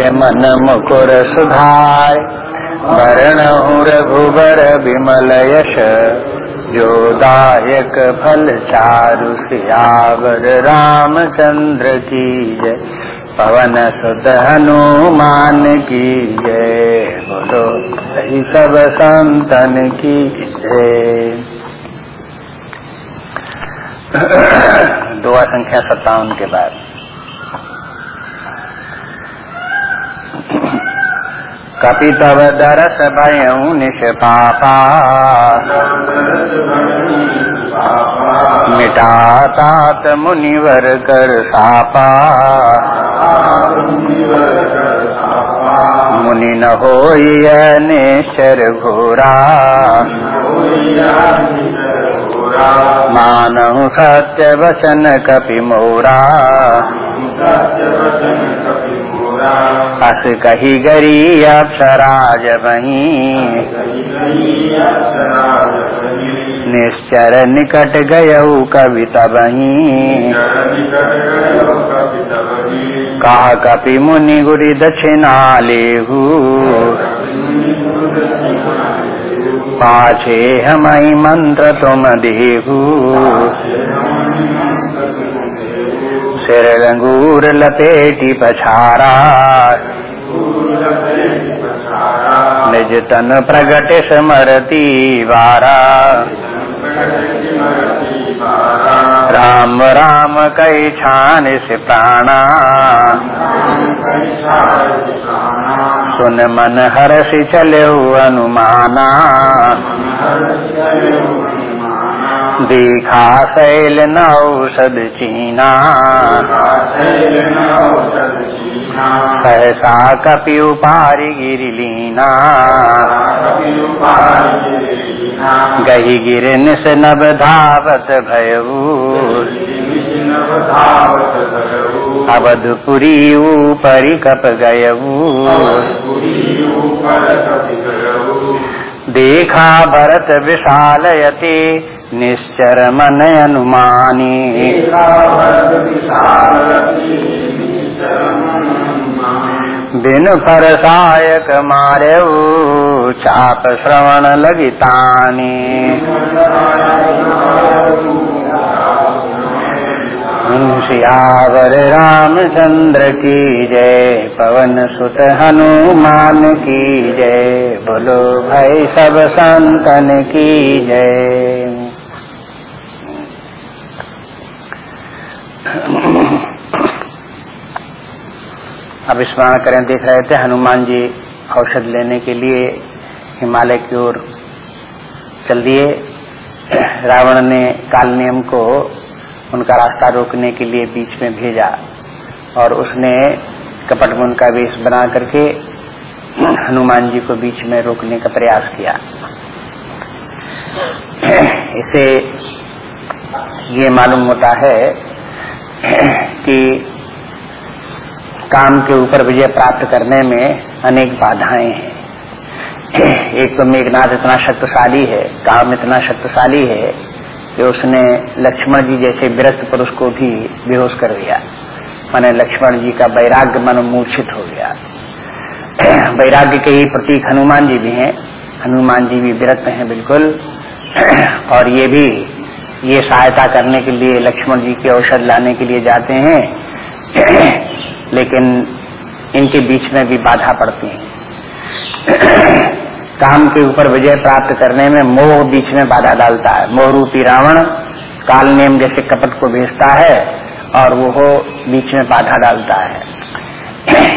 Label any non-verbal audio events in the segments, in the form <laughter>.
मन मुकुर सुधार वरण रघुबर विमल यश जो दायक फल चारु सियावर रामचंद्र की जय पवन सुत हनुमान की जय बोलो, सही सब संतन की जय <coughs> दुआ संख्या सत्तावन के बाद। कपि तव दरस भयऊ निष्पापा। मिटा तात मुनिवर कर सापा। मुनि न हो निश्चर घोरा। मानहु सत्य वचन कपि मोरा। अस कही गरी अप्सराज बही। निश्चर निकट गयऊ कविता बही। कहा कपि मुनि गुरी दक्षिणा लेहू। पाछे हमई मंत्र तुम देहू। सिर रंगूर लपेटी पछारा। निज तन प्रगट स्मरती वारा। राम राम कई छान से प्राणा। सुन मन हर्ष चले अनुमाना। देखा शैल नौषध चीना। सहसा कपि उपारि गिरिलीना। गही गिर निस नभ धावत भयऊ। अवधपुरी ऊपरी कप गयऊ। देखा भरत विशालयते। निश्चर मन अनुमानी। बिन पर सायक मार्यऊ चाप श्रवण लगितानी सियावर रामचंद्र की जय, पवन सुत हनुमान की जय, बोलो भाई सब संतन की जय। अब स्मरण करें, देख रहे थे हनुमान जी औषध लेने के लिए हिमालय की ओर चल दिए। रावण ने काल नियम को उनका रास्ता रोकने के लिए बीच में भेजा और उसने कपट मुन का वेश बना करके हनुमान जी को बीच में रोकने का प्रयास किया। इसे ये मालूम होता है कि काम के ऊपर विजय प्राप्त करने में अनेक बाधाएँ हैं। एक तो मेघनाथ इतना शक्तिशाली है काम इतना शक्तिशाली है कि उसने लक्ष्मण जी जैसे विरक्त पुरुष को भी बेहोश कर दिया। माने लक्ष्मण जी का वैराग्य मन मूर्छित हो गया। वैराग्य के ही प्रतीक हनुमान जी भी हैं। हनुमान जी भी विरक्त हैं बिल्कुल। और ये भी ये सहायता करने के लिए लक्ष्मण जी के औषध लाने के लिए जाते हैं। <clears throat> लेकिन इनके बीच में भी बाधा पड़ती है। <clears throat> काम के ऊपर विजय प्राप्त करने में मोह बीच में बाधा डालता है। मोह रूपी रावण काल नेम जैसे कपट को भेजता है और वो बीच में बाधा डालता है।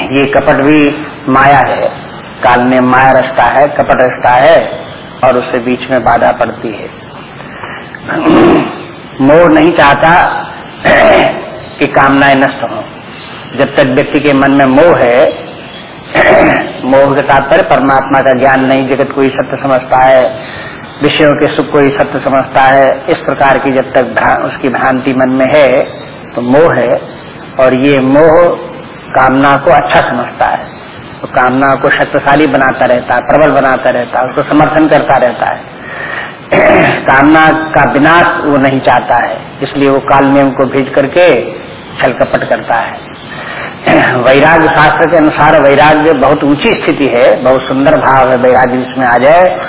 <clears throat> ये कपट भी माया है। काल नेम माया रचता है, कपट रचता है और उससे बीच में बाधा पड़ती है। मोह नहीं चाहता कि कामनाएँ नष्ट हों। जब तक व्यक्ति के मन में मोह है मोह के तात्पर्य परमात्मा का ज्ञान नहीं जगत कोई सत्य समझता है विषयों के सुख को ही सत्य समझता है इस प्रकार की जब तक भ्रा, उसकी भ्रांति मन में है तो मोह है और ये मोह कामना को अच्छा समझता है। तो कामना को शक्तिशाली बनाता रहता है प्रबल बनाता रहता है उसको समर्थन करता रहता है। <coughs> कामना का विनाश वो नहीं चाहता है। इसलिए वो काल नियम को भेज करके छल कपट करता है। <coughs> वैराग्य शास्त्र के अनुसार वैराग्य बहुत ऊँची स्थिति है, बहुत सुंदर भाव है वैराग्य जिसमें आ जाए।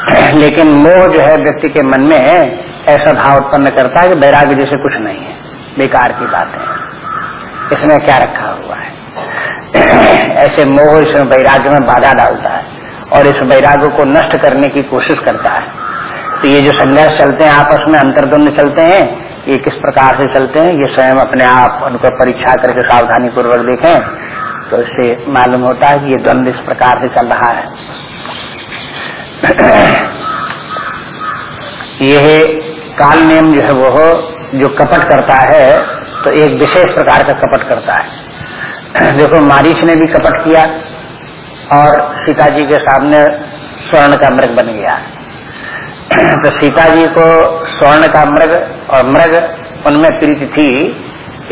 <coughs> लेकिन मोह जो है व्यक्ति के मन में ऐसा भाव उत्पन्न करता है कि वैराग्य जैसे कुछ नहीं है, बेकार की बात है। इसमें क्या रखा हुआ है? ऐसे मोह इसमें वैराग्य में बाधा डालता है और इस वैराग्य को नष्ट करने की कोशिश करता है। तो ये जो संघर्ष चलते हैं, आपस में अंतर्द्वंद चलते हैं, ये किस प्रकार से चलते हैं, ये स्वयं अपने आप उनको परीक्षा करके सावधानी पूर्वक देखें तो इससे मालूम होता है कि ये द्वंद इस प्रकार से चल रहा है। यह काल नियम जो है वो जो कपट करता है तो एक विशेष प्रकार का कपट करता है। देखो, मारीच ने भी कपट किया और सीता जी के सामने स्वर्ण का मृग बन गया। तो सीता जी को स्वर्ण का मृग और मृग उनमें प्रीति थी,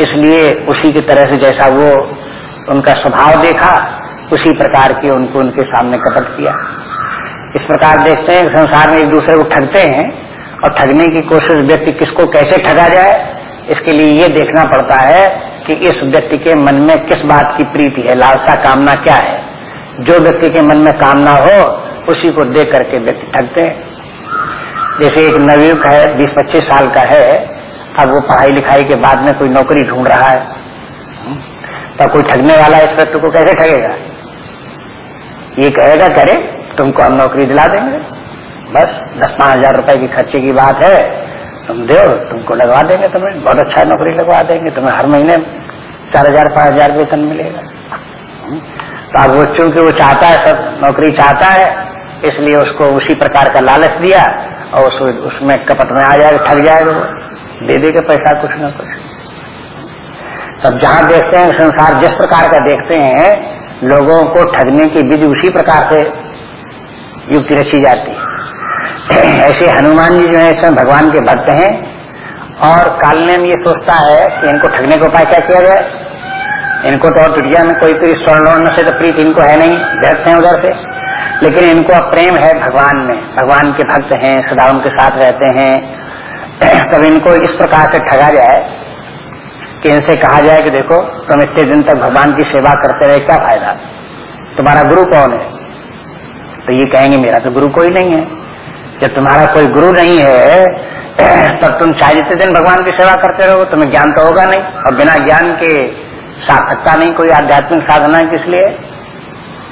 इसलिए उसी की तरह से जैसा वो उनका स्वभाव देखा, उसी प्रकार के उनको उनके सामने कपट किया। इस प्रकार देखते हैं संसार में एक दूसरे को ठगते हैं, और ठगने की कोशिश व्यक्ति किसको कैसे ठगा जाए, इसके लिए ये देखना पड़ता है कि इस व्यक्ति के मन में किस बात की प्रीति है, लालसा कामना क्या है। जो व्यक्ति के मन में कामना हो, उसी को देख करके व्यक्ति ठगते हैं। जैसे एक नवयुग है बीस पच्चीस साल का है, अब वो पढ़ाई लिखाई के बाद में कोई नौकरी ढूंढ रहा है। तो कोई ठगने वाला इस व्यक्ति को कैसे ठगेगा? ये कहेगा, करे, तुमको हम नौकरी दिला देंगे। बस दस पाँच हज़ार रुपए की खर्चे की बात है। तुम दो, तुमको लगवा देंगे तुम्हें। बहुत अच्छा नौकरी लगवा देंगे। तुम्हें हर महीने चार हज़ार, पाँच हज़ार वेतन मिलेगा। तो अब वो, चूँकि वो चाहता है सब, नौकरी चाहता है इसलिए उसको उसी प्रकार का लालच दिया और उस, उसमें कपट में आ जाएगा ठग जाएगा वो। दे देगा पैसा कुछ ना कुछ। तब जहाँ देखते हैं संसार जिस प्रकार का देखते हैं लोगों को ठगने की विधि उसी प्रकार से युक्ति रची जाती है। ऐसे हनुमान जी जो है इसमें भगवान के भक्त हैं और कालनेम ये सोचता है कि इनको ठगने का उपाय क्या किया जाए? इनको तो और दुनिया में कोई कोई स्वर्ण से तो प्रीत इनको है नहीं व्यर्थ है उधर से। लेकिन इनको प्रेम है भगवान में। भगवान के भक्त हैं, सदा उनके साथ रहते हैं। <clears throat> तब इनको इस प्रकार से ठगा जाए कि इनसे कहा जाए कि देखो, तुम इतने दिन तक भगवान की सेवा करते रहे, क्या फ़ायदा? तुम्हारा गुरु कौन है? तो ये कहेंगे, मेरा तो गुरु कोई नहीं है। जब तुम्हारा कोई गुरु नहीं है, <clears throat> तब तुम चाहे जितने दिन भगवान की सेवा करते रहो, तुम्हें ज्ञान तो होगा नहीं। और बिना ज्ञान के सार्थकता नहीं, कोई आध्यात्मिक साधना किस लिए?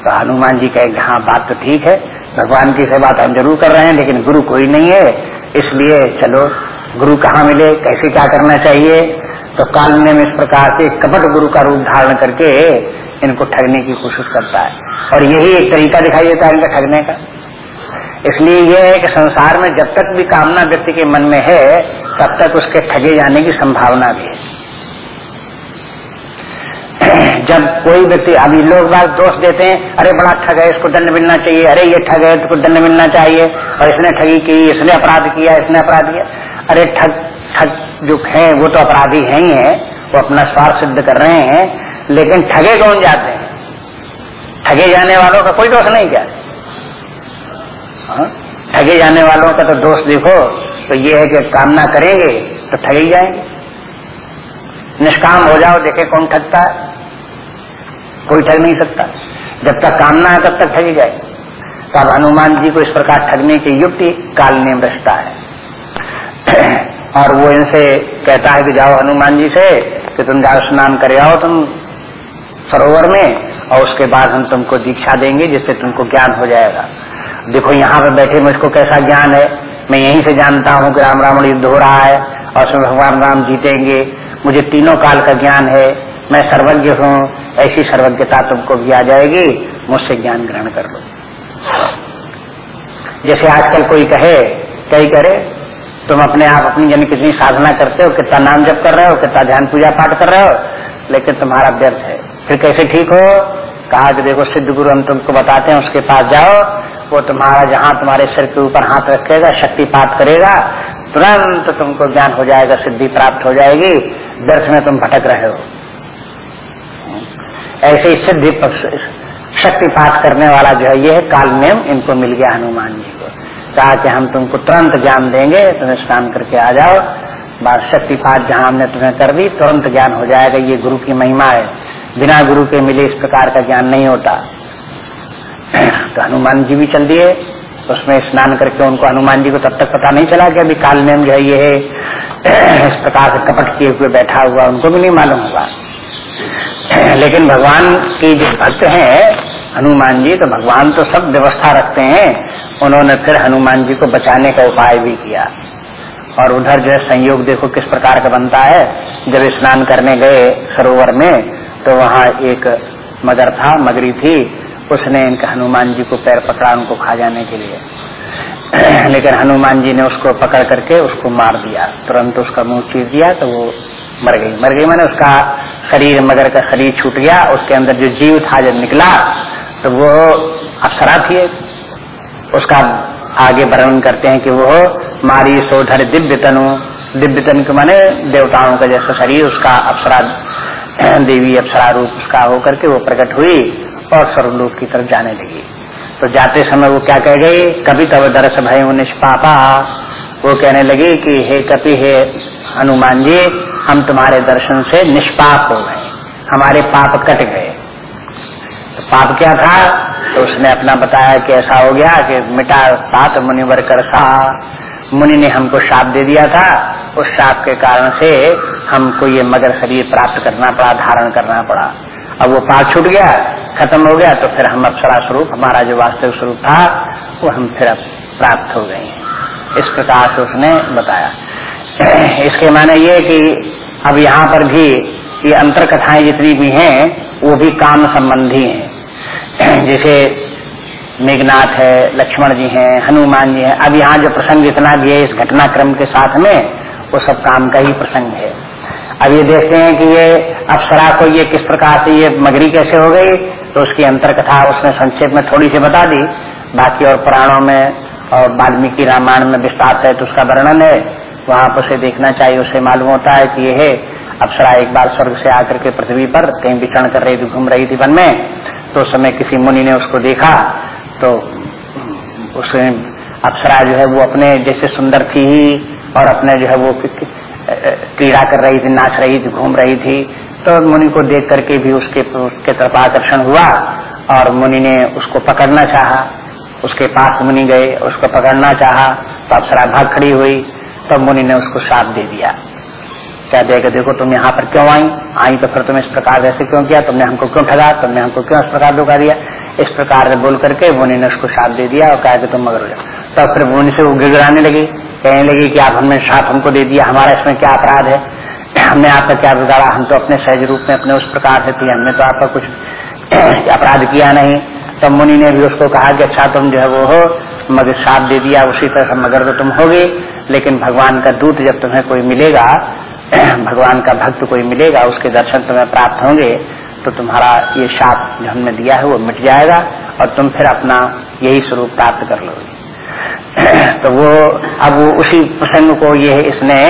तो हनुमान जी कहेंगे हाँ बात तो ठीक है, भगवान की सेवा तो हम ज़रूर कर रहे हैं, लेकिन गुरु कोई नहीं है, इसलिए चलो, गुरु कहाँ मिले, कैसे क्या करना चाहिए? तो काल में इस प्रकार से कपट गुरु का रूप धारण करके इनको ठगने की कोशिश करता है। और यही एक तरीका दिखाई देता है इनका ठगने का। इसलिए यह है कि संसार में जब तक भी कामना व्यक्ति के मन में है, तब तक उसके ठगे जाने की संभावना भी है। जब कोई व्यक्ति, अभी लोग बात दोष देते हैं, अरे बड़ा ठग है, इसको दंड मिलना चाहिए, अरे ये ठग है, इसको दंड मिलना चाहिए, और इसने ठगी की, इसने अपराध किया, इसने अपराध किया। अरे ठग ठग जो है, वो तो अपराधी है ही है, वो अपना स्वार्थ सिद्ध कर रहे हैं, लेकिन ठगे कौन जाते हैं? ठगे जाने वालों का कोई दोष नहीं क्या? हाँ? ठगे जाने वालों का तो दोष देखो तो ये है कि कामना करेंगे तो ठगे जाएँगे। निष्काम हो जाओ, देखे कौन ठगता है। कोई ठग नहीं सकता। जब तक कामना है, तब तक ठगी जाए। तब हनुमान जी को इस प्रकार ठगने की युक्ति काल नियम रचता है। <clears throat> और वो इनसे कहता है कि जाओ हनुमान जी से, कि तुम जाओ स्नान करे आओ तुम सरोवर में, और उसके बाद हम तुमको दीक्षा देंगे, जिससे तुमको ज्ञान हो जाएगा। देखो, यहाँ पे बैठे मुझको कैसा ज्ञान है? मैं यहीं से जानता हूँ कि राम रावण युद्ध हो रहा है, और उसमें भगवान राम जीतेंगे। मुझे तीनों काल का ज्ञान है। मैं सर्वज्ञ हूँ, ऐसी सर्वज्ञता तुमको भी आ जाएगी, मुझसे ज्ञान ग्रहण कर लो। जैसे आजकल कोई कहे, कई करे, तुम अपने आप अपनी जन कितनी साधना करते हो, कितना नाम जप कर रहे हो, कितना ध्यान पूजा पाठ कर रहे हो, लेकिन तुम्हारा व्यर्थ है। फिर कैसे ठीक हो? कहा कि देखो, सिद्ध गुरु हम तुमको बताते हैं, उसके पास जाओ, वो तुम्हारा जहाँ तुम्हारे सिर के ऊपर हाथ रखेगा शक्तिपात करेगा, तुरंत तुमको ज्ञान हो जाएगा, सिद्धि प्राप्त हो जाएगी, व्यर्थ में तुम भटक रहे हो। ऐसे ही सिद्धि शक्ति शक्तिपात करने वाला जो है ये काल नियम इनको मिल गया हनुमान जी को। कहा कि हम तुमको तुरंत ज्ञान देंगे, तुम्हें स्नान करके आ जाओ। बात शक्ति शक्तिपात जहाँ हमने तुम्हें कर दी, तुरंत ज्ञान हो जाएगा, ये गुरु की महिमा है। बिना गुरु के मिले इस प्रकार का ज्ञान नहीं होता। <clears throat> तो हनुमान जी भी चल दिए। उसमें स्नान करके उनको हनुमान जी को तब तक पता नहीं चला कि अभी काल नेम जो है ये है <clears throat> इस प्रकार से कपट किए हुए बैठा हुआ, उनको भी नहीं मालूम हुआ लेकिन भगवान की जो भक्त हैं, हनुमान जी तो भगवान तो सब व्यवस्था रखते हैं। उन्होंने फिर हनुमान जी को बचाने का उपाय भी किया। और उधर जो है, संयोग देखो किस प्रकार का बनता है। जब स्नान करने गए सरोवर में तो वहाँ एक मगर था, मगरी थी। उसने इनके हनुमान जी को पैर पकड़ा उनको खा जाने के लिए। लेकिन हनुमान जी ने उसको पकड़ करके उसको मार दिया। तुरंत उसका मुँह चीर दिया तो वो मर गई। मर गई मैंने उसका शरीर, मगर का शरीर छूट गया, उसके अंदर जो जीव था जब निकला तो वो अप्सरा थी उसका आगे वर्णन करते हैं कि वो मारी सोधर दिव्य तनु। दिव्य तन के माने देवताओं का जैसा शरीर, उसका अप्सरा देवी अप्सरा रूप उसका होकर के वो प्रकट हुई और स्वर्गलोक की तरफ़ जाने लगी। तो जाते समय वो क्या कह गई? कभी तब दरस भय निष्पापा। वो कहने लगी कि, हे कपि, हे हनुमान जी हम तुम्हारे दर्शन से निष्पाप हो गए। हमारे पाप कट गए। तो पाप क्या था? तो उसने अपना बताया कि ऐसा हो गया कि मिटा सात मुनिवर कर सा मुनि ने हमको शाप दे दिया था। उस शाप के कारण से हमको ये मगर शरीर प्राप्त करना पड़ा, धारण करना पड़ा। अब वो पाप छूट गया, खत्म हो गया तो फिर हम अप्सरा स्वरूप, हमारा जो वास्तविक स्वरूप था, वो हम फिर प्राप्त हो गए इस प्रकार से उसने बताया। इसके माने ये कि अब यहाँ पर भी ये अंतर कथाएँ जितनी भी हैं, वो भी काम संबंधी हैं। जैसे मेघनाथ है, लक्ष्मण जी हैं, हनुमान जी हैं। अब यहाँ जो प्रसंग जितना भी है, इस घटनाक्रम के साथ में, वो सब काम का ही प्रसंग है। अब ये देखते हैं कि ये अप्सरा को ये किस प्रकार से ये मगरी कैसे हो गई तो उसकी अंतर कथा उसने संक्षेप में थोड़ी सी बता दी। बाकी और पुराणों में और वाल्मीकि रामायण में विस्तार है तो उसका वर्णन है। वहाँ पर उसे देखना चाहिए, उसे मालूम होता है कि यह है अप्सरा एक बार स्वर्ग से आकर के पृथ्वी पर कहीं विचरण कर रही थी, घूम रही थी वन में तो उस समय किसी मुनि ने उसको देखा तो उसने अप्सरा जो है वो अपने जैसे सुंदर थी ही, और अपने जो है वो क्रीड़ा कर रही थी, नाच रही थी, घूम रही थी तो मुनि को देख करके भी उसके उसके तरफ़ आकर्षण हुआ, और मुनि ने उसको पकड़ना चाहा, उसके पास मुनि गए, उसको पकड़ना चाहा तो अप्सरा भाग खड़ी हुई तब मुनि ने उसको साथ दे दिया। क्या देगा, देखो, तुम यहाँ पर क्यों आई? आई तो फिर तुम इस प्रकार ऐसे क्यों किया? तुमने हमको क्यों ठगा? तुमने हमको क्यों इस प्रकार धोखा दिया? इस प्रकार से बोल करके मुनि ने उसको साथ दे दिया और कहा कि तुम मगर हो जाओ। तब फिर मुनि से वो गिड़ाने लगी। कहने लगी कि आप हमने साथ हमको दे दिया, हमारा इसमें क्या अपराध है? <clears throat> हमने आपका क्या बिगाड़ा? हम तो अपने सहज रूप में अपने उस प्रकार से थी हमने तो आपका कुछ <clears throat> अपराध किया नहीं। तब मुनि ने भी उसको कहा कि अच्छा तुम जो है वो हो, मगर साथ दे दिया, उसी तरह मगर तो तुम होगे। लेकिन भगवान का दूत जब तुम्हें कोई मिलेगा, <clears throat> भगवान का भक्त कोई मिलेगा, उसके दर्शन तुम्हें प्राप्त होंगे तो तुम्हारा ये शाप जो हमने दिया है वो मिट जाएगा और तुम फिर अपना यही स्वरूप प्राप्त कर लोगे। <clears throat> तो वो, अब वो उसी प्रसंग को ये इसने,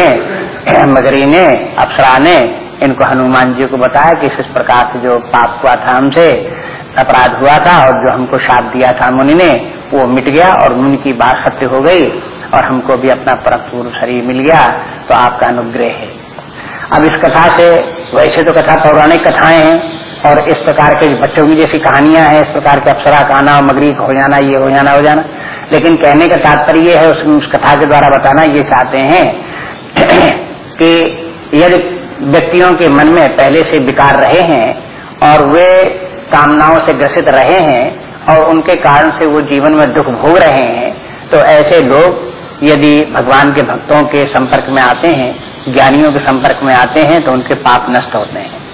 <clears throat> मगरी ने, अप्सरा ने, इनको हनुमान जी को बताया कि इस प्रकार से जो पाप हुआ था हमसे, अपराध हुआ था और जो हमको शाप दिया था मुनि ने, वो मिट गया और मुनि की बात सत्य हो गई। और हमको भी अपना परम पूर्व शरीर मिल गया तो आपका अनुग्रह है। अब इस कथा से वैसे तो कथा पौराणिक कथाएँ हैं और इस प्रकार के बच्चों की जैसी कहानियाँ हैं इस प्रकार के अप्सरा का आना मगरी हो जाना ये हो जाना हो जाना। लेकिन कहने का तात्पर्य है उस, उस कथा के द्वारा बताना ये चाहते हैं <clears throat> कि यदि व्यक्तियों के मन में पहले से विकार रहे हैं और वे कामनाओं से ग्रसित रहे हैं और उनके कारण से वो जीवन में दुख भोग रहे हैं तो ऐसे लोग यदि भगवान के भक्तों के संपर्क में आते हैं, ज्ञानियों के संपर्क में आते हैं तो उनके पाप नष्ट होते हैं।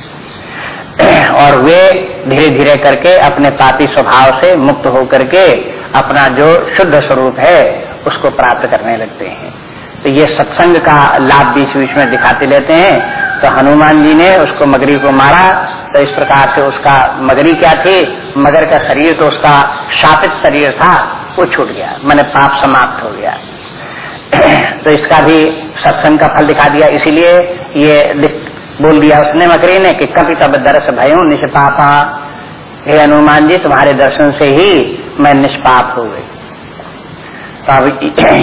<clears throat> और वे धीरे धीरे करके अपने पापी स्वभाव से मुक्त होकर के अपना जो शुद्ध स्वरूप है, उसको प्राप्त करने लगते हैं। तो ये सत्संग का लाभ बीच बीच में दिखाते लेते हैं। तो हनुमान जी ने उसको मगरी को मारा तो इस प्रकार से उसका मगरी क्या थी? मगर का शरीर तो उसका शापित शरीर था, वो छूट गया। मैंने पाप समाप्त हो गया। तो इसका भी सत्संग का फल दिखा दिया। इसीलिए ये बोल दिया उसने मकरी ने कि कभी तब दर्श भयो, निष्पापा। हे हनुमान जी, तुम्हारे दर्शन से ही मैं निष्पाप हो गई। तो अब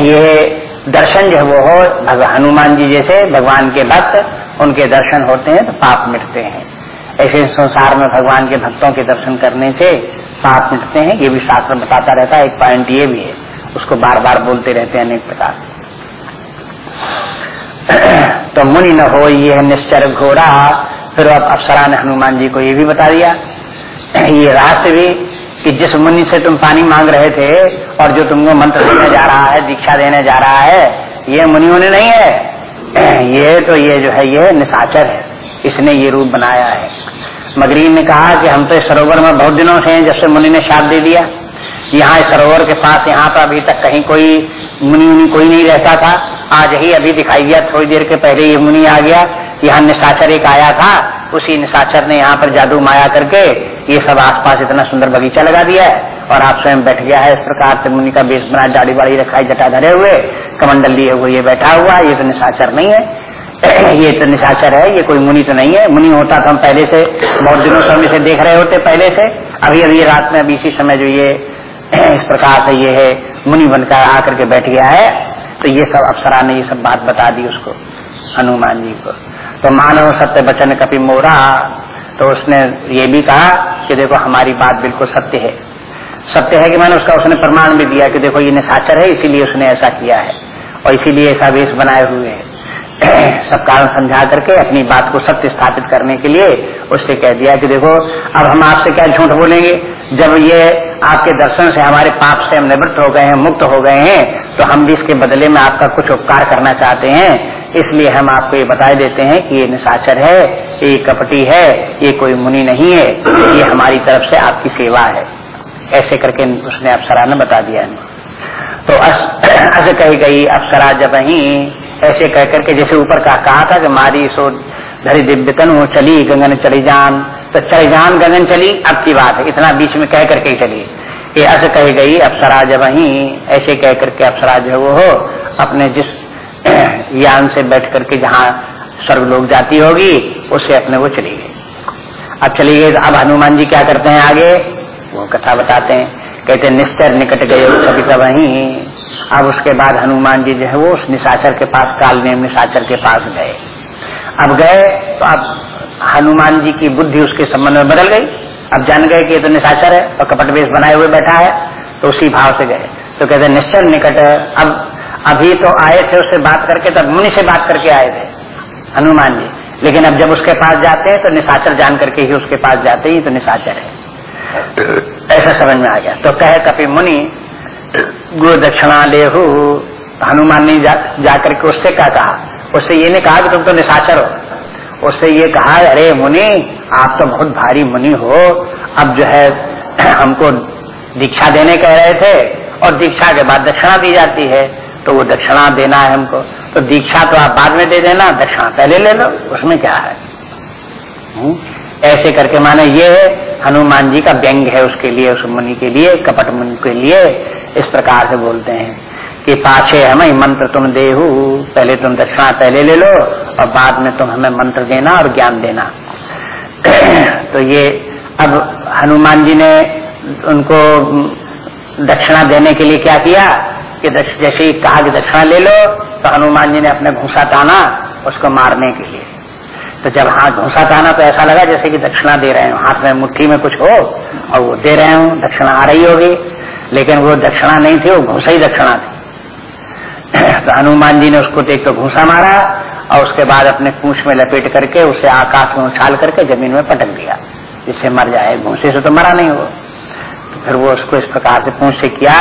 ये दर्शन जो वो हो हनुमान जी जैसे भगवान के भक्त, उनके दर्शन होते हैं तो पाप मिटते हैं। ऐसे संसार में भगवान के भक्तों के दर्शन करने से पाप मिटते हैं। ये भी शास्त्र बताता रहता है, एक पॉइंट ये भी है। उसको बार बार बोलते रहते हैं अनेक प्रकार। <coughs> तो मुनि न हो, ये निश्चर घोड़ा। फिर अब अप्सरा ने हनुमान जी को ये भी बता दिया। <coughs> ये रहस्य भी कि जिस मुनि से तुम पानी मांग रहे थे और जो तुमको मंत्र देने जा रहा है, दीक्षा देने जा रहा है, ये मुनि मुनि नहीं है। <coughs> ये तो ये जो है, ये निशाचर है। इसने ये रूप बनाया है। मगरीन ने कहा कि हम तो इस सरोवर में बहुत दिनों से हैं, जब से मुनि ने शाप दे दिया। यहाँ इस सरोवर के पास, यहाँ पर अभी तक कहीं कोई मुनि मुनि कोई नहीं रहता था। आज ही अभी दिखाई दिया थोड़ी देर के पहले ये मुनि आ गया यहाँ निशाचर एक आया था, उसी निशाचर ने यहाँ पर जादू माया करके ये सब आसपास इतना सुंदर बगीचा लगा दिया है और आप स्वयं बैठ गया है। इस प्रकार से मुनि का बेस बना दाढ़ी बाड़ी रखा जटा धरे हुए, कमंडल लिए हुए ये बैठा हुआ, ये तो निशाचर नहीं है। <clears throat> ये तो निशाचर है, ये कोई मुनि तो नहीं है। मुनि होता तो हम पहले से, बहुत दिनों से हम इसे देख रहे होते पहले से। अभी अभी रात में, अभी इसी समय जो ये <clears throat> इस प्रकार से ये है, मुनि बनकर आकर के बैठ गया है। तो ये सब अप्सरा ने ये सब बात बता दी उसको, हनुमान जी को। तो मानव सत्य बचन कपि मोरा तो उसने ये भी कहा कि देखो हमारी बात बिल्कुल सत्य है। सत्य है कि मैंने उसका उसने प्रमाण भी दिया कि देखो ये निशाचर है, इसीलिए उसने ऐसा किया है। और इसीलिए ऐसा वेश बनाए हुए है। सब कारण समझा करके अपनी बात को सत्य स्थापित करने के लिए उससे कह दिया कि देखो अब हम आपसे क्या झूठ बोलेंगे? जब ये आपके दर्शन से हमारे पाप से हम निवृत्त हो गए हैं मुक्त हो गए हैं तो हम भी इसके बदले में आपका कुछ उपकार करना चाहते हैं। इसलिए हम आपको ये बता देते हैं कि ये निशाचर है ये कपटी है ये कोई मुनि नहीं है ये हमारी तरफ़ से आपकी सेवा है। ऐसे करके उसने अप्सरा ने बता दिया। तो अस, अस कही गई अप्सरा जब ही ऐसे कह करके जैसे ऊपर का कहा था कि मारी सो धरी दिव्यतन वो चली गंगन, चली जान। तो चली जान, गगन, चली, अब की बात है। इतना बीच में कह करके ही चली। ये अस कही गई अप्सरा जब ही ऐसे कह करके अप्सरा जो वो हो। अपने जिस <clears throat> यान से बैठ करके जहाँ स्वर्ग लोग जाती होगी, उसे अपने वो चली गई। अब चली गई तो अब हनुमान जी क्या करते हैं आगे? वो कथा बताते हैं। कहते, निस्तर निकट गए सभी का वही अब उसके बाद हनुमान जी जो है वो उस निशाचर के पास, काल नेम निशाचर के पास गए। अब गए तो अब हनुमान जी की बुद्धि उसके संबंध में बदल गई। अब जान गए कि ये तो निशाचर है और कपट वेश बनाए हुए बैठा है तो उसी भाव से गए। तो कहते निश्चल निकट अब, अभी तो आए थे उससे बात करके, तब मुनि से बात करके आए थे हनुमान जी। लेकिन अब जब उसके पास जाते हैं तो निशाचर जान करके ही उसके पास जाते ही तो निशाचर है। ऐसा समझ में आ गया। तो कहे कपि मुनि गुरु दक्षिणा लेहू हनुमान ने जा, जाकर के उससे क्या कहा? उससे ये नहीं कहा कि तुम तो निशाचर हो। उससे ये कहा अरे मुनि आप तो बहुत भारी मुनि हो। अब जो है <clears throat> हमको दीक्षा देने कह रहे थे और दीक्षा के बाद दक्षिणा दी जाती है। तो वो दक्षिणा देना है हमको। तो दीक्षा तो आप बाद में दे देना दक्षिणा पहले ले लो उसमें क्या है? हुँ? ऐसे करके माने ये हनुमान जी का व्यंग है उसके लिए, उस मुनि के लिए, कपट मुनि के लिए, इस प्रकार से बोलते हैं कि पाछे हमें मंत्र तुम देहू, पहले तुम दक्षिणा पहले ले लो, और बाद में तुम हमें मंत्र देना और ज्ञान देना। <clears throat> तो ये, अब हनुमान जी ने उनको दक्षिणा देने के लिए क्या किया कि जैसे ही कहा कि दक्षिणा ले लो तो हनुमान जी ने अपने घूसा ताना उसको मारने के लिए। तो जब हाथ घूसा ताना तो ऐसा लगा जैसे कि दक्षिणा दे रहे हो। हाथ में मुट्ठी में कुछ हो और वो दे रहे हूँ, दक्षिणा आ रही होगी। लेकिन वो दक्षिणा नहीं थी, वो घूसा ही दक्षिणा थी। <clears throat> तो हनुमान जी ने उसको एक तो घूसा मारा और उसके बाद अपने पूछ में लपेट करके उसे आकाश में उछाल करके ज़मीन में पटक दिया, जिससे मर जाए। घूसे से तो मरा नहीं हो तो फिर वो उसको इस प्रकार से पूछ से किया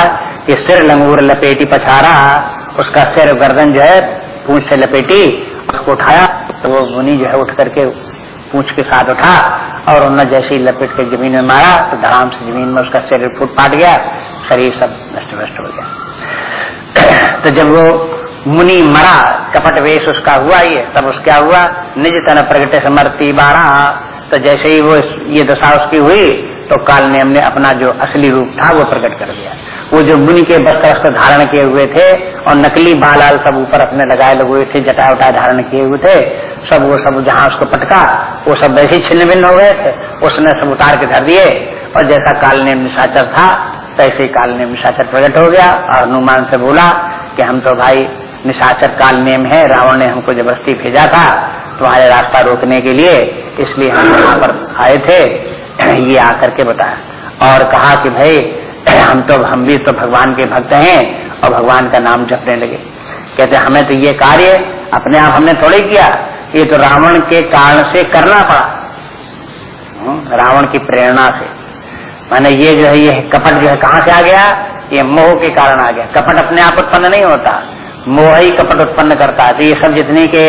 कि सिर लंगूर लपेटी पछारा उसका सिर गर्दन जो है पूछ से लपेटी, उसको उठाया। तो वो मुनि जो है उठ करके पूछ के साथ उठा और उन्होंने जैसे ही लपेट के ज़मीन में मारा तो धड़ाम से ज़मीन में उसका शरीर फूट पाट गया, शरीर सब नष्ट नष्ट हो गया। <clears throat> तो जब वो मुनि मरा, कपट वेश उसका हुआ ये, तब उस क्या हुआ? निज तन प्रगट समर्थी बारा। तो जैसे ही वो ये दशा उसकी हुई तो काल ने हमने अपना जो असली रूप था, वो प्रकट कर दिया। वो जो मुनि के वस्त्र वस्त्र धारण किए हुए थे और नकली बालाल सब ऊपर अपने लगाए लगे हुए थे जटा उटा धारण किए हुए थे सब वो सब जहाँ उसको पटका, वो सब वैसे ही छिन्न भिन्न हो गए थे। उसने सब उतार के धर दिए। और जैसा काल ने निशाचर था तैसे ही काल ने निशाचर प्रकट हो गया। और हनुमान से बोला कि हम तो भाई निशाचर काल नेम है, रावण ने हमको ज़बरदस्ती भेजा था तुम्हारे रास्ता रोकने के लिए, इसलिए हम यहाँ पर आए थे। ये आकर के बताया। और कहा कि भाई, हम तो हम भी तो भगवान के भक्त हैं और भगवान का नाम जपने लगे। कहते, हमें तो ये कार्य अपने आप हमने थोड़े किया। ये तो रावण के कारण से करना पड़ा। हम्म, रावण की प्रेरणा से। माने ये जो है ये कपट जो है कहाँ से आ गया? ये मोह के कारण आ गया। कपट अपने आप उत्पन्न नहीं होता। मोह ही कपट उत्पन्न करता है। तो ये सब जितने के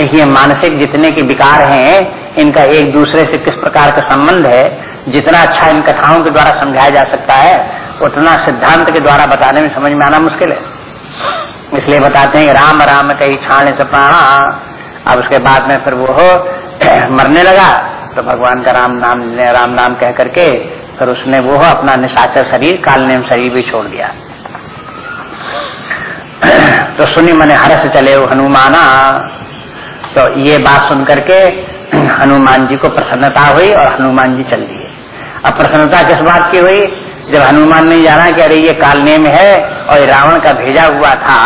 ये मानसिक जितने के विकार हैं इनका एक दूसरे से किस प्रकार का संबंध है जितना अच्छा इन कथाओं के द्वारा समझाया जा सकता है उतना सिद्धांत के द्वारा बताने में समझ में आना मुश्किल है। इसलिए बताते हैं राम राम कई छाण से प्राणा अब उसके बाद में फिर वो हो <clears throat> मरने लगा। तो भगवान का राम नाम राम नाम कह करके फिर उसने वो हो अपना निशाचर शरीर, कालनेम शरीर भी छोड़ दिया। <clears throat> तो सुनी मैंने हर्ष चले हनुमाना। तो ये बात सुन करके <clears throat> हनुमान जी को प्रसन्नता हुई और हनुमान जी चल दिए। अब प्रसन्नता किस बात की हुई? जब हनुमान ने जाना कि अरे ये कालने में है और रावण का भेजा हुआ था,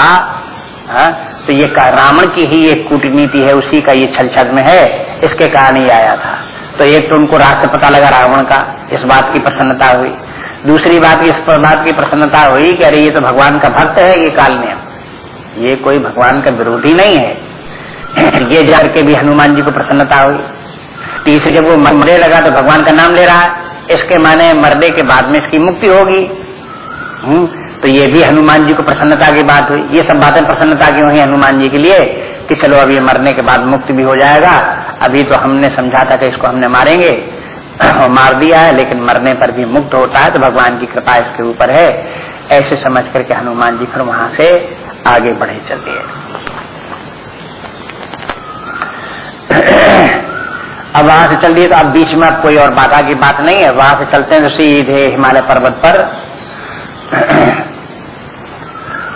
हा? तो ये रावण की ही एक कूटनीति है उसी का ये छल छल में है इसके कारण ही आया था। तो एक तो उनको राष्ट्र पता लगा रावण का इस बात की प्रसन्नता हुई। दूसरी बात इस बात की प्रसन्नता हुई कि अरे ये तो भगवान का भक्त है ये काल नियम ये कोई भगवान का विरोधी नहीं है। <clears throat> ये जर के भी हनुमान जी को प्रसन्नता हुई। तीसरे जब वो मरने लगा तो भगवान का नाम ले रहा। है इसके माने मरने के बाद में इसकी मुक्ति होगी। हम्म, तो ये भी हनुमान जी को प्रसन्नता की बात हुई। ये सब बातें प्रसन्नता की हुई हनुमान जी के लिए कि चलो अब ये मरने के बाद मुक्त भी हो जाएगा। अभी तो हमने समझा था कि इसको हमने मारेंगे। <clears throat> और मार दिया है, लेकिन मरने पर भी मुक्त होता है तो भगवान की कृपा इसके ऊपर है। ऐसे समझ करके हनुमान जी फिर वहाँ से आगे बढ़े चल दिए <clears throat> अब वहाँ से चल दिए तो अब बीच में अब कोई और बाधा की बात नहीं है। वहाँ से चलते हैं तो सीधे हिमालय पर्वत पर। <clears throat>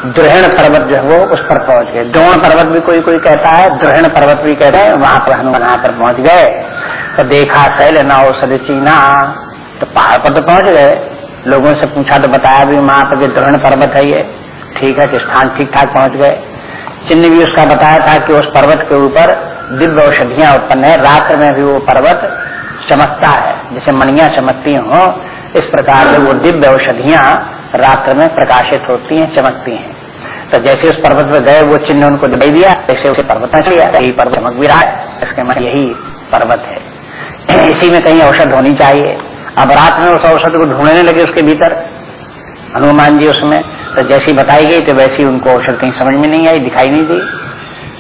द्रहण पर्वत जो है वो उस पर पहुँच गए। द्रोण पर्वत भी कोई कोई कहता है द्रहण पर्वत भी कहते हैं, वहाँ पर वहाँ पर पहुँच गए। तो देखा, शैल न, औषध चीना। तो पहाड़ पर तो पहुँच गए। लोगों से पूछा तो बताया भी वहाँ पर द्रहण पर्वत है ये। ठीक है कि स्थान ठीक ठाक पहुँच गए। चिन्ह भी उसका बताया था कि उस पर्वत के ऊपर दिव्य औषधियाँ उत्पन्न है। रात्र में भी वो पर्वत चमकता है, जैसे मणिया चमकती हो। इस प्रकार से वो दिव्य औषधियाँ रात्र में प्रकाशित होती हैं, चमकती हैं। तो जैसे उस पर्वत पर गए, वो चिन्ह उनको दे दिया जैसे उसे पर्वत यही पर्वत चमक भी रहा है। इसके मन यही पर्वत है। <clears throat> इसी में कहीं औषध होनी चाहिए। अब रात में उस औषध को ढूँढने लगे उसके भीतर। हनुमान जी उसमें तो जैसी बताई गई तो वैसी उनको औषध कहीं समझ में नहीं आई, दिखाई नहीं दी।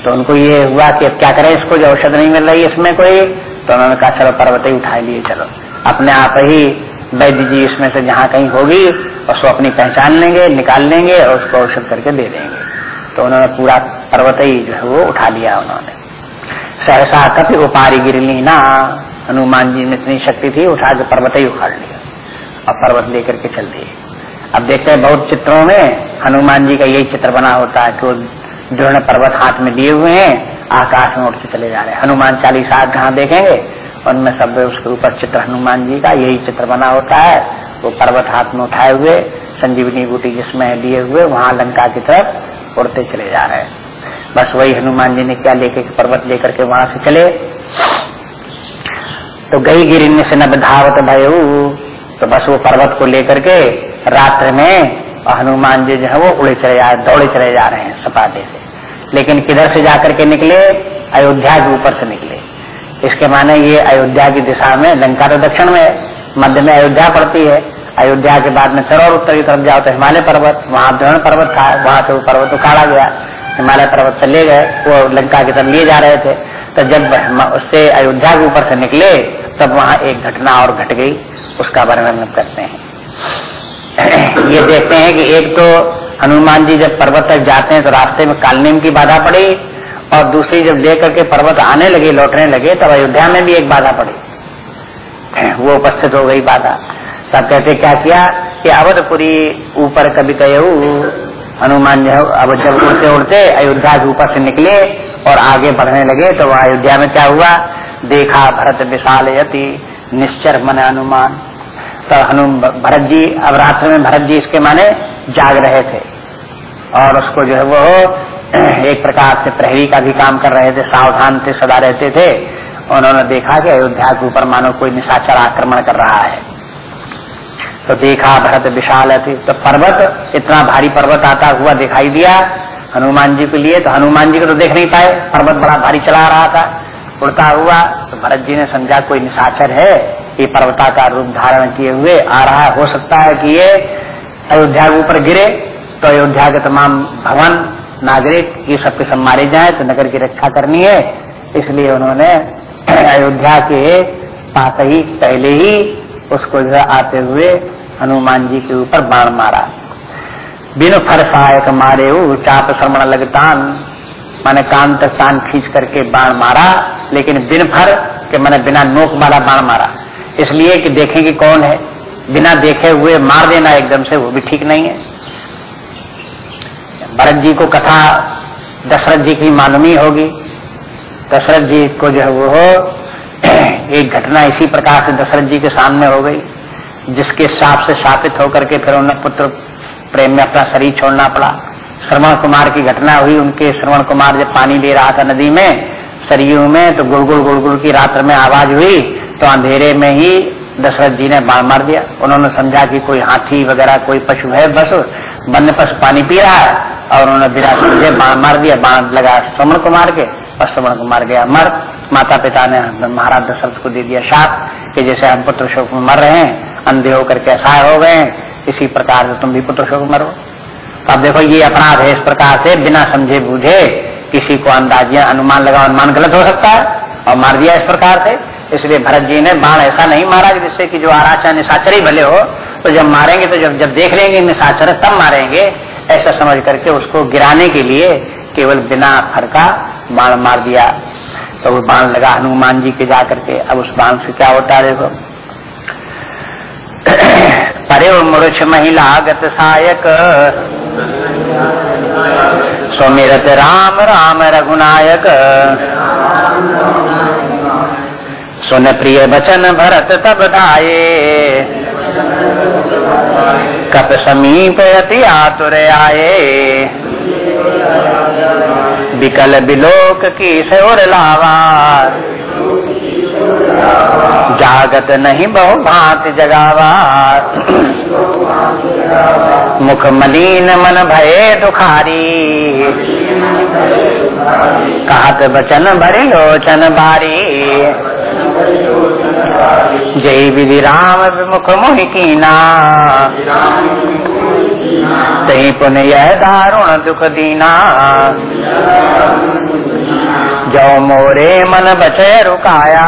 तो उनको ये हुआ कि अब क्या करें इसको, जो औषध नहीं मिल रही इसमें कोई तो उन्होंने कहा, चलो पर्वत ही उठा लिए, चलो। अपने आप ही वैद्य जी इसमें से जहाँ कहीं होगी उसको अपनी पहचान लेंगे, निकाल लेंगे और उसको औषध करके दे देंगे। तो उन्होंने पूरा पर्वत ही जो है वो उठा लिया उन्होंने। सहसा कपि उपारी गिरली ना हनुमान जी में इतनी शक्ति थी, उठा के पर्वत ही उखाड़ लिया। और पर्वत लेकर के चल दिए अब देखते हैं बहुत चित्रों में हनुमान जी का यही चित्र बना होता है कि वो जो पर्वत हाथ में लिए हुए हैं, आकाश में उठते चले जा रहे हैं। हनुमान चालीसा जहाँ देखेंगे, उनमें सब उसके ऊपर चित्र हनुमान जी का यही चित्र बना होता है। वो पर्वत हाथ में उठाए हुए, संजीवनी बूटी जिसमें लिए हुए, वहाँ लंका की तरफ़ उड़ते चले जा रहे हैं। बस वही हनुमान जी ने क्या लेके पर्वत लेकर के वहाँ से चले? तो गई गिरी से नब धावत भयू तो बस वो पर्वत को लेकर के रात्र में हनुमान जी जो है वो उड़े चले जा, दौड़े चले जा रहे हैं सपाटे से। लेकिन किधर से जाकर के निकले? अयोध्या के ऊपर से निकले। इसके माने ये अयोध्या की दिशा में, लंका तो दक्षिण में मध्य में अयोध्या पड़ती है। अयोध्या के बाद में फिर और उत्तर की तरफ़ जाओ तो हिमालय पर्वत, वहाँ द्रोण पर्वत था, वहाँ से वो पर्वत उखाड़ा गया। हिमालय पर्वत से ले गए, वो लंका की तरफ़ लिए जा रहे थे। तो जब उससे अयोध्या के ऊपर से निकले, तब वहाँ एक घटना और घट गई, उसका वर्णन करते हैं। ये देखते हैं कि एक तो हनुमान जी जब पर्वत तक जाते हैं तो रास्ते में कालनेम की बाधा पड़ी, और दूसरी जब लेकर करके पर्वत आने लगे, लौटने लगे, तब अयोध्या में भी एक बाधा पड़ी। वो उपस्थित हो गई बाधा। सब कहते, क्या किया? कि अवधपुरी ऊपर कभी कहू हनुमान जो, अब जब उड़ते उड़ते अयोध्या के ऊपर से निकले और आगे बढ़ने लगे तो वह अयोध्या में क्या हुआ? देखा भरत विशाल यति, निश्चर मन हनुमान। तो हनु भरत जी, अब रात्र में भरत जी इसके माने जाग रहे थे। और उसको जो है वो <clears throat> एक प्रकार से प्रहरी का भी काम कर रहे थे, सावधान थे, सदा रहते थे। उन्होंने देखा कि अयोध्या के ऊपर मानो कोई निशाचर आक्रमण कर रहा है। तो देखा भरत विशाल थी तो पर्वत, इतना भारी पर्वत आता हुआ दिखाई दिया हनुमान जी के लिए तो हनुमान जी को तो देख नहीं पाए। पर्वत बड़ा भारी चला रहा था, उड़ता हुआ। तो भरत जी ने समझा, कोई निशाचर है? ये पर्वता का रूप धारण किए हुए आ रहा हो सकता है कि ये अयोध्या के ऊपर गिरे। तो अयोध्या के तमाम भवन, नागरिक, ये सबके सब मारे जाए तो नगर की रक्षा करनी है। इसलिए उन्होंने <clears throat> अयोध्या के पास ही पहले ही उसको जो आते हुए हनुमान जी के ऊपर बाण मारा। बिन फर सहायक मारे चाप श्रमण लगतान, मैंने कान तक कान खींच करके बाण मारा, लेकिन बिन फर के मैंने बिना नोक वाला बाण मारा। इसलिए कि देखें कि कौन है? बिना देखे हुए मार देना एकदम से वो भी ठीक नहीं है। भरत जी को कथा दशरथ जी की मालूमी होगी। दशरथ जी को जो है वो एक घटना इसी प्रकार से दशरथ जी के सामने हो गई, जिसके साप से शापित होकर के फिर उन्हें पुत्र प्रेम में अपना शरीर छोड़ना पड़ा। श्रवण कुमार की घटना हुई, उनके श्रवण कुमार जब पानी ले रहा था नदी में, सरयू में तो गुड़गुड़ गुड़गुड़ की रात्र में आवाज़ हुई तो अंधेरे में ही दशरथ जी ने बाढ़ मार दिया। उन्होंने समझा कि कोई हाथी वगैरह, कोई पशु है, बस वन्य पशु पानी पी रहा है, और उन्होंने समझे बाण मार दिया। बाण लगा श्रवण कुमार के, और श्रवण कुमार गया मर। माता पिता ने महाराज दशरथ को दे दिया साप कि जैसे हम पुत्र शोक में मर रहे हैं, अंधे होकर के असहाय हो गए इसी प्रकार से तुम भी पुत्र शोक मरो। तो अब देखो, ये अपराध है इस प्रकार से, बिना समझे बूझे, किसी को अंदाजिया, अनुमान लगा अनुमान गलत हो सकता है, और मार दिया इस प्रकार से। इसलिए भरत जी ने बाण ऐसा नहीं मारा, जिससे कि जो आराचा निशाचर ही भले हो तो जब मारेंगे तो जब जब देख लेंगे निशाचर, तब मारेंगे। ऐसा समझ करके उसको गिराने के लिए केवल बिना फरका बाण मार दिया। तो वो बाण लगा, हनुमान जी के जा करके अब उस बाण से क्या होता है देखो। परे मूर्छ महिला गत सायक सुमिरत राम राम रघुनायक। सुन प्रिय बचन भरत तब धाये कप समीप अति आतुर आए विकल बिलोक की सौर लावा। जागत नहीं बहु भांत जगावा। मुख मलिन मन भये दुखारी। कहत बचन भरी लोचन बारी। जय विधि राम विमुख मोहि तही पुन यह दारुण दुख दीना। जो मोरे मन बचे रुकाया।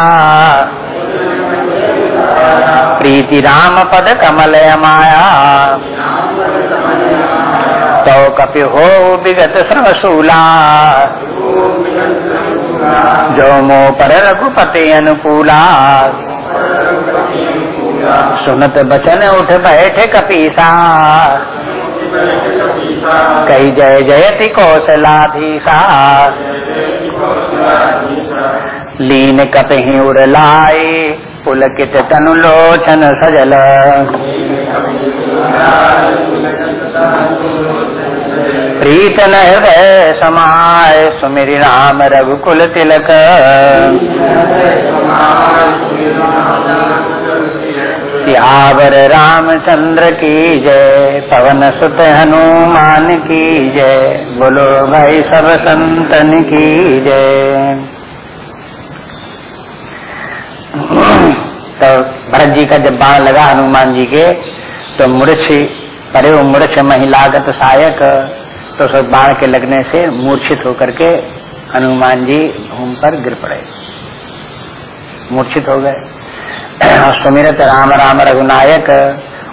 प्रीति राम पद कमल माया तो कपि हो विगत श्रवशूला जो मो पर रघुपति अनुकूला। सुनत बचन उठ बैठे कपीसा। कई जय जयति कौशलाधीसा लीन कपहि उड़लाए पुलकित तनु लोचन सजल। प्रीतन हृदय समाय सुमिरी राम रघुकुल तिलक। सियावर रामचंद्र की जय, पवन सुत हनुमान की जय, बोलो भाई सब संतन की जय। तो भरत जी का जब बाण लगा हनुमान जी के तो मूर्छ, परे मूर्छ महिलागत सहायक तो सब बाण के लगने से मूर्छित होकर के हनुमान जी भूमि पर गिर पड़े। मूर्छित हो गए। सुमिरत राम राम रघुनायक,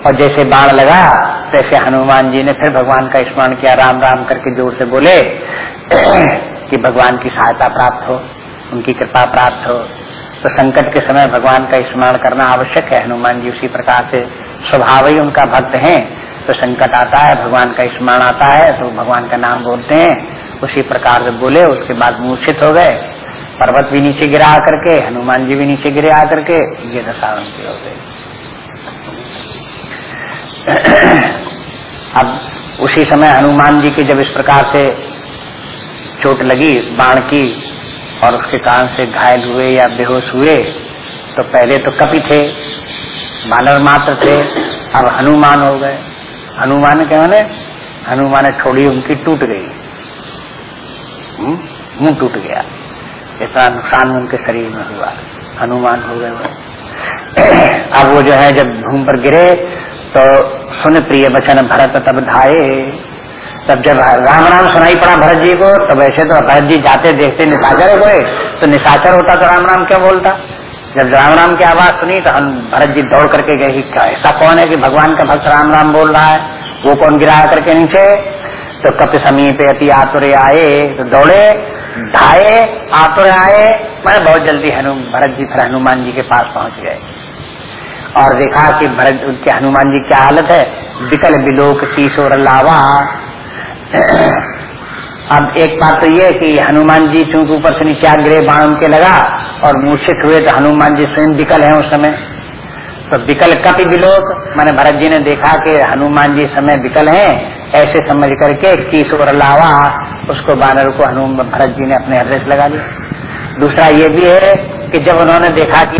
और जैसे बाण लगा तैसे हनुमान जी ने फिर भगवान का स्मरण किया, राम राम करके ज़ोर से बोले <clears throat> कि भगवान की सहायता प्राप्त हो, उनकी कृपा प्राप्त हो। तो संकट के समय भगवान का स्मरण करना आवश्यक है। हनुमान जी उसी प्रकार से स्वभाव ही उनका भक्त है। तो संकट आता है, भगवान का स्मरण आता है तो भगवान का नाम बोलते हैं। उसी प्रकार से बोले, उसके बाद मूर्छित हो गए। पर्वत भी नीचे गिरा करके हनुमान जी भी नीचे गिरे आकर के, ये दशा उनकी हो गई। अब उसी समय हनुमान जी के जब इस प्रकार से चोट लगी, बाण की, और उसके कारण से घायल हुए या बेहोश हुए तो पहले तो कपि थे मानव मात्र थे, अब हनुमान हो गए। हनुमान के मैंने, हनुमान थोड़ी उनकी टूट गई। हम्म? मुँह टूट गया। इतना नुकसान उनके शरीर में हुआ। हनुमान हो गए <clears throat> अब वो जो है, जब भूमि पर गिरे तो सुन प्रिय वचन, भरत तब धाये। तब जब राम राम सुनाई पड़ा भरत जी को तो वैसे तो भरत जी जाते देखते निशाचर हुए। तो निशाचर होता तो राम राम क्या बोलता? जब राम राम की आवाज़ सुनी तो हम भरत जी दौड़ करके गए ऐसा कौन है कि भगवान का भक्त राम राम बोल रहा है? वो कौन गिरा करके नीचे? तो कप समीप अति आतुर आए तो दौड़े। ढाए आतुर आए मैं बहुत जल्दी भरत जी फिर हनुमान जी के पास पहुँच गए। और देखा कि भरत, उनके हनुमान जी क्या हालत है? विकल बिलोक किशोर लावा। अब एक बात तो ये कि हनुमान जी चूँकि ऊपर से नीचे आग्रह बाण उनके लगा और मूर्छित हुए तो हनुमान जी स्वयं विकल है उस समय। तो विकल कपि विलोक, मैंने भरत जी ने देखा कि हनुमान जी समय विकल हैं, ऐसे समझ करके किशोर लावा उसको बानर को हनुमान भरत जी ने अपने हृदय लगा लिया दूसरा ये भी है कि जब उन्होंने देखा कि